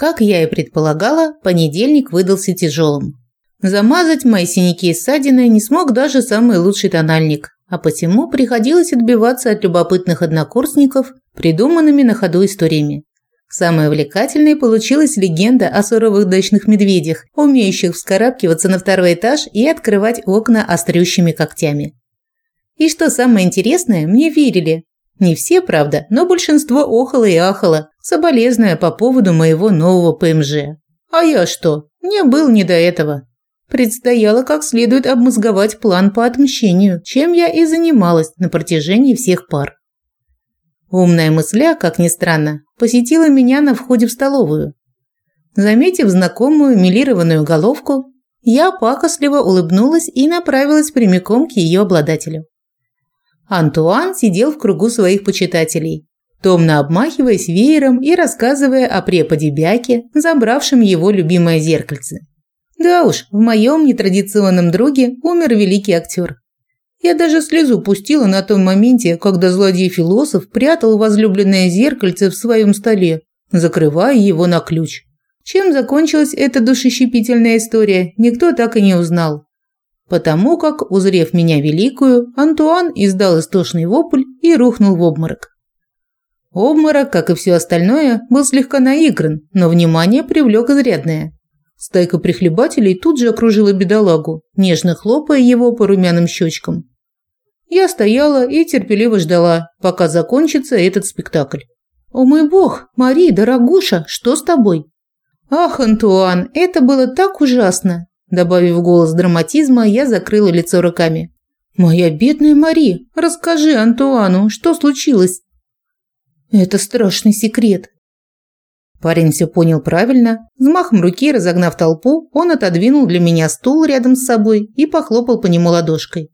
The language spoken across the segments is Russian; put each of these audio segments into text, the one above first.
Как я и предполагала, понедельник выдался тяжелым. Замазать мои синяки и ссадины не смог даже самый лучший тональник, а посему приходилось отбиваться от любопытных однокурсников придуманными на ходу историями. Самой увлекательной получилась легенда о суровых дачных медведях, умеющих вскарабкиваться на второй этаж и открывать окна острющими когтями. И что самое интересное, мне верили. Не все, правда, но большинство охало и ахало, соболезная по поводу моего нового ПМЖ. А я что? Мне был не до этого. Предстояло как следует обмозговать план по отмщению, чем я и занималась на протяжении всех пар. Умная мысля, как ни странно, посетила меня на входе в столовую. Заметив знакомую милированную головку, я пакостливо улыбнулась и направилась прямиком к ее обладателю. Антуан сидел в кругу своих почитателей, томно обмахиваясь веером и рассказывая о преподе Бяке, забравшем его любимое зеркальце. Да уж, в моем нетрадиционном друге умер великий актер. Я даже слезу пустила на том моменте, когда злодей-философ прятал возлюбленное зеркальце в своем столе, закрывая его на ключ. Чем закончилась эта душещипительная история, никто так и не узнал. Потому как, узрев меня великую, Антуан издал истошный вопль и рухнул в обморок. Обморок, как и все остальное, был слегка наигран, но внимание привлек изрядное. Стайка прихлебателей тут же окружила бедолагу, нежно хлопая его по румяным щечкам. Я стояла и терпеливо ждала, пока закончится этот спектакль. «О мой бог, Мари, дорогуша, что с тобой?» «Ах, Антуан, это было так ужасно!» Добавив голос драматизма, я закрыла лицо руками. «Моя бедная Мари, расскажи Антуану, что случилось?» «Это страшный секрет». Парень все понял правильно. Взмахом руки, разогнав толпу, он отодвинул для меня стул рядом с собой и похлопал по нему ладошкой.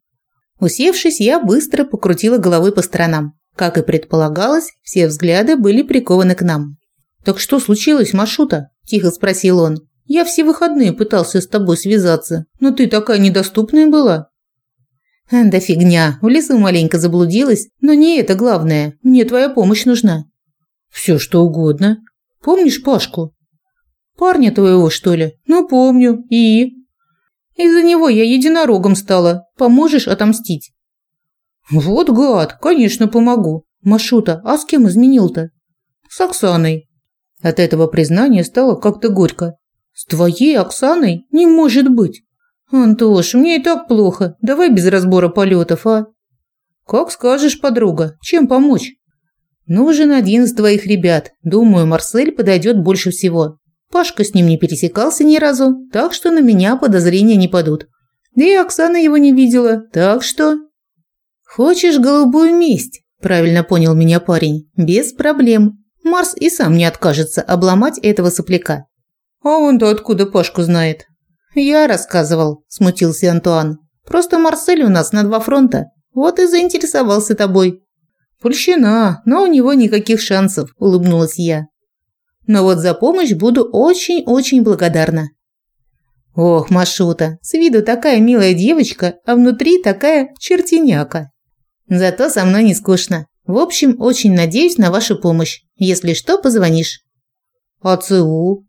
Усевшись, я быстро покрутила головой по сторонам. Как и предполагалось, все взгляды были прикованы к нам. «Так что случилось, Машута?» – тихо спросил он. «Я все выходные пытался с тобой связаться, но ты такая недоступная была». «Да фигня, в лесу маленько заблудилась, но не это главное, мне твоя помощь нужна». «Все что угодно. Помнишь Пашку?» «Парня твоего, что ли? Ну, помню. И?» Из-за него я единорогом стала. Поможешь отомстить?» «Вот гад, конечно, помогу. Машута, а с кем изменил-то?» «С Оксаной». От этого признания стало как-то горько. «С твоей Оксаной? Не может быть!» «Антош, мне и так плохо. Давай без разбора полетов, а?» «Как скажешь, подруга. Чем помочь?» «Нужен один из твоих ребят. Думаю, Марсель подойдет больше всего. Пашка с ним не пересекался ни разу, так что на меня подозрения не падут. Да и Оксана его не видела, так что... «Хочешь голубую месть?» – правильно понял меня парень. «Без проблем. Марс и сам не откажется обломать этого сопляка». «А он-то откуда Пашку знает?» «Я рассказывал», – смутился Антуан. «Просто Марсель у нас на два фронта. Вот и заинтересовался тобой». «Польщина, но у него никаких шансов», – улыбнулась я. Но вот за помощь буду очень-очень благодарна. Ох, Машута, с виду такая милая девочка, а внутри такая чертеняка. Зато со мной не скучно. В общем, очень надеюсь на вашу помощь. Если что, позвонишь. А ЦУ?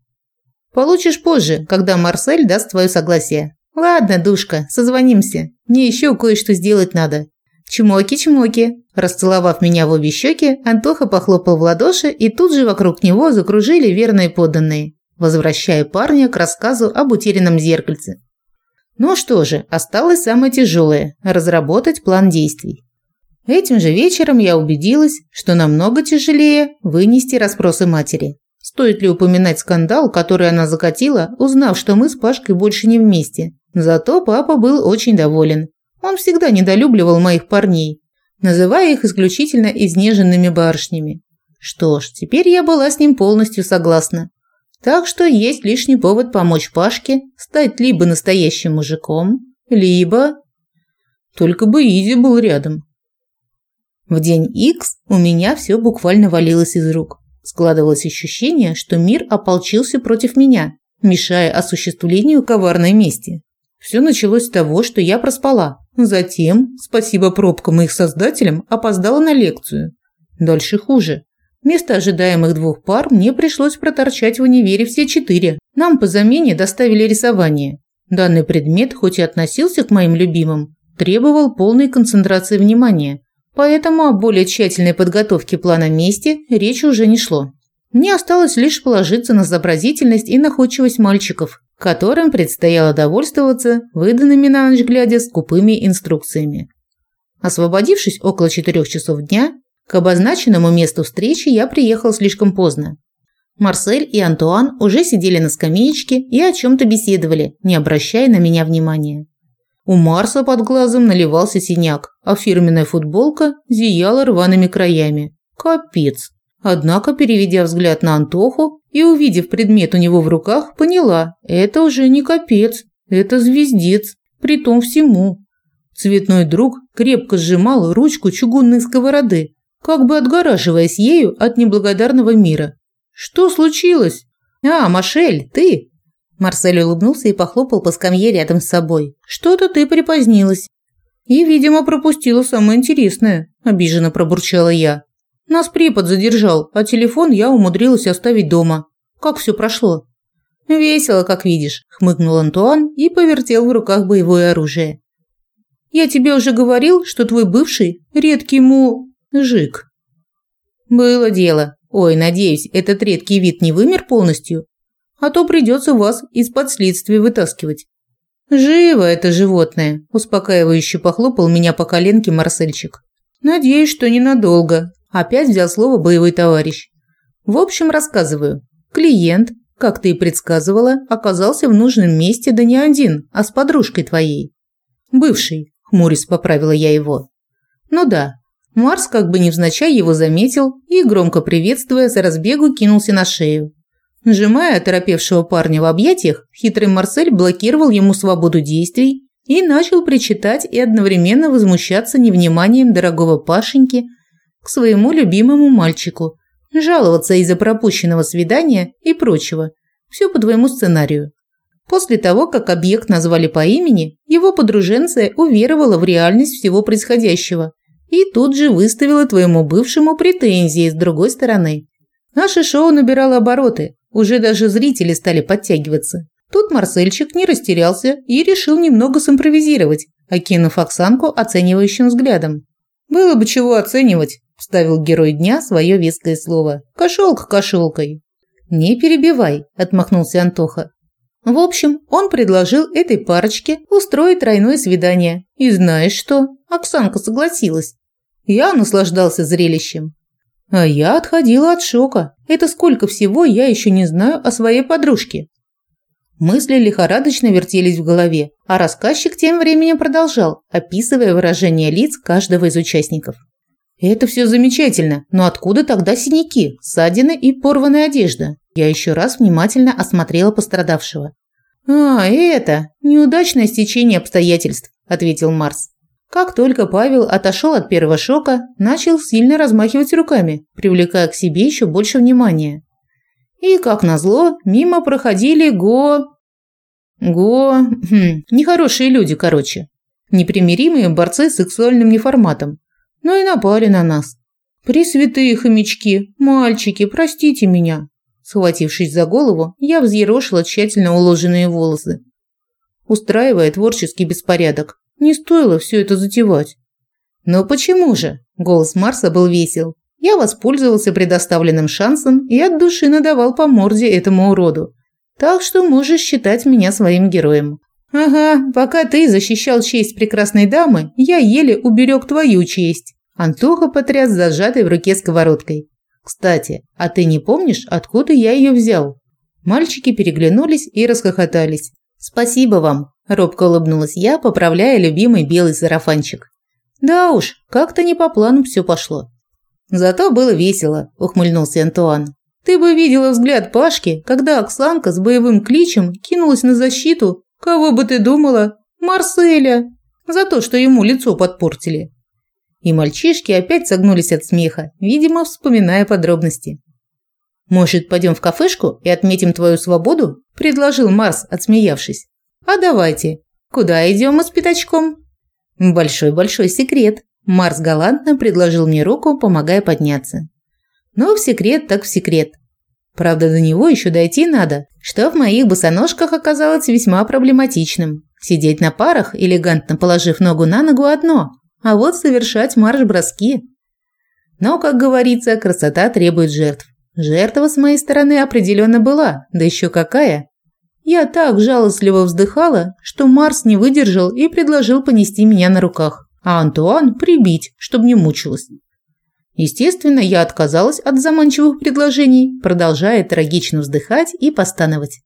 Получишь позже, когда Марсель даст твое согласие. Ладно, душка, созвонимся. Мне еще кое-что сделать надо. Чмоки-чмоки. Расцеловав меня в обе щеки, Антоха похлопал в ладоши, и тут же вокруг него закружили верные подданные, возвращая парня к рассказу об утерянном зеркальце. Ну что же, осталось самое тяжелое – разработать план действий. Этим же вечером я убедилась, что намного тяжелее вынести расспросы матери. Стоит ли упоминать скандал, который она закатила, узнав, что мы с Пашкой больше не вместе. Зато папа был очень доволен. Он всегда недолюбливал моих парней, называя их исключительно изнеженными барышнями. Что ж, теперь я была с ним полностью согласна. Так что есть лишний повод помочь Пашке стать либо настоящим мужиком, либо... Только бы Изи был рядом. В день X у меня все буквально валилось из рук. Складывалось ощущение, что мир ополчился против меня, мешая осуществлению коварной мести. Все началось с того, что я проспала. Затем, спасибо пробкам и их создателям, опоздала на лекцию. Дальше хуже. Вместо ожидаемых двух пар мне пришлось проторчать в универе все четыре. Нам по замене доставили рисование. Данный предмет, хоть и относился к моим любимым, требовал полной концентрации внимания, поэтому о более тщательной подготовке плана мести речи уже не шло. Мне осталось лишь положиться на сообразительность и находчивость мальчиков, которым предстояло довольствоваться выданными на ночь глядя скупыми инструкциями. Освободившись около четырех часов дня, к обозначенному месту встречи я приехал слишком поздно. Марсель и Антуан уже сидели на скамеечке и о чем-то беседовали, не обращая на меня внимания. У Марса под глазом наливался синяк, а фирменная футболка зияла рваными краями. Капец. Однако, переведя взгляд на Антоху и увидев предмет у него в руках, поняла – это уже не капец, это звездец, притом всему. Цветной друг крепко сжимал ручку чугунной сковороды, как бы отгораживаясь ею от неблагодарного мира. «Что случилось?» «А, Машель, ты?» Марсель улыбнулся и похлопал по скамье рядом с собой. «Что-то ты припозднилась». «И, видимо, пропустила самое интересное», – обиженно пробурчала я. «Нас препод задержал, а телефон я умудрилась оставить дома. Как все прошло?» «Весело, как видишь», – хмыкнул Антуан и повертел в руках боевое оружие. «Я тебе уже говорил, что твой бывший – редкий му... жик». «Было дело. Ой, надеюсь, этот редкий вид не вымер полностью? А то придется вас из-под следствия вытаскивать». «Живо это животное», – успокаивающе похлопал меня по коленке Марсельчик. «Надеюсь, что ненадолго», – опять взял слово боевой товарищ. «В общем, рассказываю. Клиент, как ты и предсказывала, оказался в нужном месте да не один, а с подружкой твоей. Бывший, хмурясь поправила я его. Ну да, Марс как бы невзначай его заметил и, громко приветствуя, за разбегу кинулся на шею. Сжимая оторопевшего парня в объятиях, хитрый Марсель блокировал ему свободу действий и начал причитать и одновременно возмущаться невниманием дорогого Пашеньки к своему любимому мальчику, жаловаться из-за пропущенного свидания и прочего. Все по твоему сценарию. После того, как объект назвали по имени, его подруженция уверовала в реальность всего происходящего и тут же выставила твоему бывшему претензии с другой стороны. Наше шоу набирало обороты, уже даже зрители стали подтягиваться. Тут Марсельчик не растерялся и решил немного симпровизировать, окинув Оксанку оценивающим взглядом. «Было бы чего оценивать», – вставил герой дня свое веское слово. «Кошелка кошелкой». «Не перебивай», – отмахнулся Антоха. В общем, он предложил этой парочке устроить тройное свидание. И знаешь что? Оксанка согласилась. Я наслаждался зрелищем. А я отходила от шока. Это сколько всего я еще не знаю о своей подружке. Мысли лихорадочно вертелись в голове, а рассказчик тем временем продолжал, описывая выражение лиц каждого из участников. Это все замечательно, но откуда тогда синяки, ссадины и порванная одежда? Я еще раз внимательно осмотрела пострадавшего. «А, это неудачное стечение обстоятельств», – ответил Марс. Как только Павел отошел от первого шока, начал сильно размахивать руками, привлекая к себе еще больше внимания. И, как назло, мимо проходили го... Го... Хм, нехорошие люди, короче. Непримиримые борцы с сексуальным неформатом. Но и напали на нас. Пресвятые хомячки, мальчики, простите меня. Схватившись за голову, я взъерошила тщательно уложенные волосы. Устраивая творческий беспорядок, не стоило все это затевать. «Но почему же?» – голос Марса был весел. Я воспользовался предоставленным шансом и от души надавал по морде этому уроду. Так что можешь считать меня своим героем. Ага, пока ты защищал честь прекрасной дамы, я еле уберег твою честь. Антоха потряс зажатой в руке сковородкой. Кстати, а ты не помнишь, откуда я ее взял? Мальчики переглянулись и расхохотались. Спасибо вам, робко улыбнулась я, поправляя любимый белый сарафанчик. Да уж, как-то не по плану все пошло. Зато было весело, ухмыльнулся Антуан. Ты бы видела взгляд Пашки, когда Оксанка с боевым кличем кинулась на защиту, кого бы ты думала? Марселя. За то, что ему лицо подпортили. И мальчишки опять согнулись от смеха, видимо, вспоминая подробности. «Может, пойдем в кафешку и отметим твою свободу?» – предложил Марс, отсмеявшись. «А давайте. Куда идем мы с пятачком?» «Большой-большой секрет», – Марс галантно предложил мне руку, помогая подняться. Но в секрет так в секрет. Правда, до него еще дойти надо, что в моих босоножках оказалось весьма проблематичным. Сидеть на парах, элегантно положив ногу на ногу одно, а вот совершать марш-броски. Но, как говорится, красота требует жертв. Жертва с моей стороны определенно была, да еще какая. Я так жалостливо вздыхала, что Марс не выдержал и предложил понести меня на руках, а Антуан прибить, чтобы не мучилась. Естественно, я отказалась от заманчивых предложений, продолжая трагично вздыхать и постановать.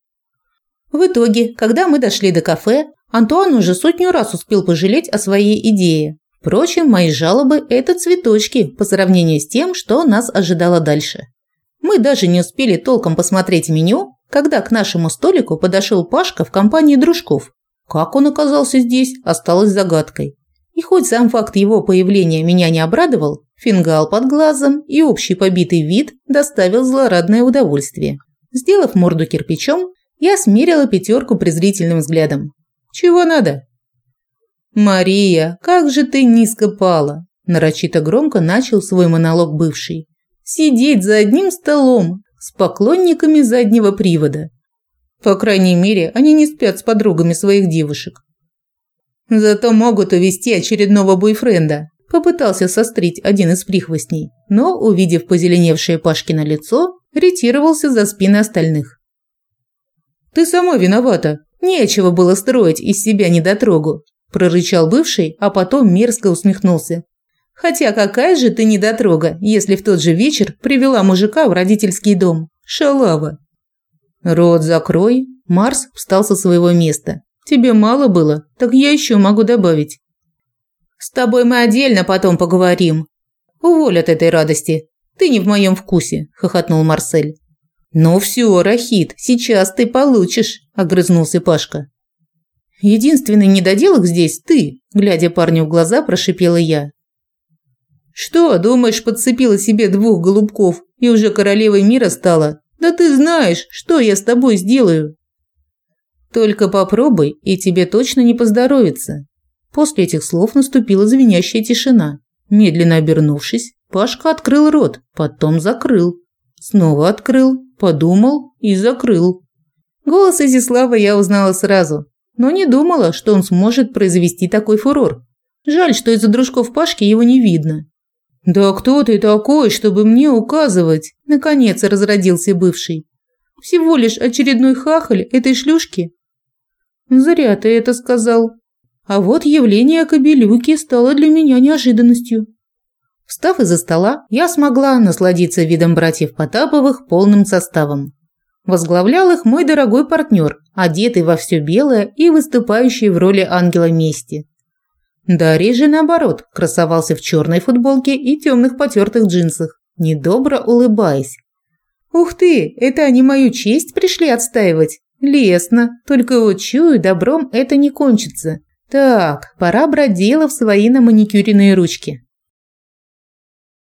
В итоге, когда мы дошли до кафе, Антуан уже сотню раз успел пожалеть о своей идее. Впрочем, мои жалобы – это цветочки по сравнению с тем, что нас ожидало дальше. Мы даже не успели толком посмотреть меню, когда к нашему столику подошел Пашка в компании дружков. Как он оказался здесь, осталось загадкой. И хоть сам факт его появления меня не обрадовал, фингал под глазом и общий побитый вид доставил злорадное удовольствие. Сделав морду кирпичом, я смерила пятерку презрительным взглядом. «Чего надо?» «Мария, как же ты низко пала!» Нарочито громко начал свой монолог бывший. «Сидеть за одним столом с поклонниками заднего привода. По крайней мере, они не спят с подругами своих девушек. Зато могут увести очередного бойфренда. Попытался сострить один из прихвостней, но, увидев позеленевшее Пашкино лицо, ретировался за спины остальных. «Ты сама виновата. Нечего было строить из себя недотрогу», – прорычал бывший, а потом мерзко усмехнулся. «Хотя какая же ты недотрога, если в тот же вечер привела мужика в родительский дом? Шалава!» «Рот закрой!» Марс встал со своего места. Тебе мало было? Так я еще могу добавить. С тобой мы отдельно потом поговорим. Уволь от этой радости. Ты не в моем вкусе, хохотнул Марсель. Ну все, Рахит, сейчас ты получишь, огрызнулся Пашка. Единственный недоделок здесь ты, глядя парню в глаза, прошипела я. Что, думаешь, подцепила себе двух голубков и уже королевой мира стала? Да ты знаешь, что я с тобой сделаю. Только попробуй, и тебе точно не поздоровится. После этих слов наступила звенящая тишина. Медленно обернувшись, Пашка открыл рот, потом закрыл. Снова открыл, подумал и закрыл. Голос Изислава я узнала сразу, но не думала, что он сможет произвести такой фурор. Жаль, что из-за дружков Пашки его не видно. «Да кто ты такой, чтобы мне указывать?» Наконец разродился бывший. «Всего лишь очередной хахаль этой шлюшки Зря ты это сказал. А вот явление Кобелюки стало для меня неожиданностью. Встав из-за стола, я смогла насладиться видом братьев Потаповых полным составом. Возглавлял их мой дорогой партнер, одетый во все белое и выступающий в роли ангела мести. Дарий же, наоборот, красовался в черной футболке и темных потертых джинсах, недобро улыбаясь. «Ух ты, это они мою честь пришли отстаивать? Лесно, только вот чую, добром это не кончится. Так, пора брать дело в свои наманикюренные ручки.